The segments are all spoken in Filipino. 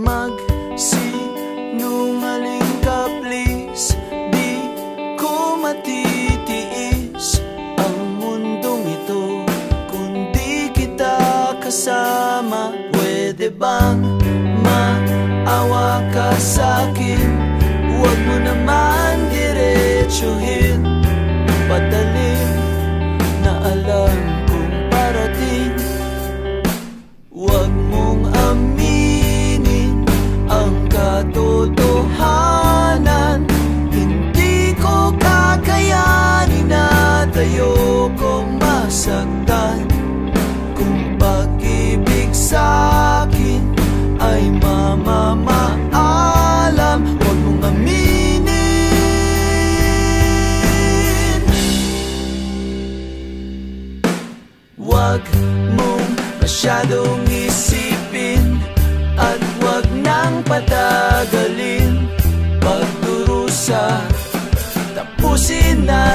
Magsinungaling ka please. Di ko matitiis ito Kung kita kasama. Pwede bang maawa ka sa'kin Huwag mo na Huwag mong masyadong isipin At huwag nang patagalin. Pagdurusa Tapusin na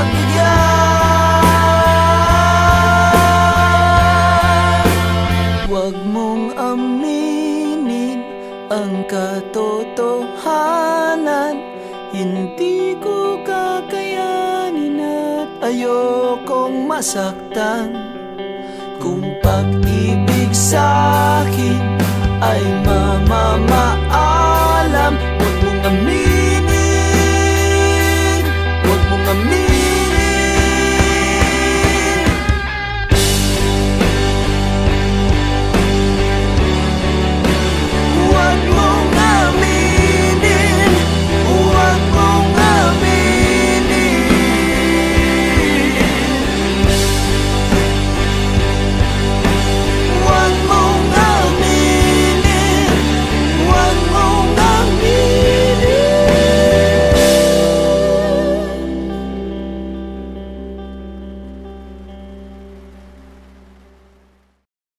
pagbigyan Huwag mong aminin ang katotohanan. Hindi ko kakayanin at ayokong masaktan. Kung pag-ibig sa'kin ay mamamahal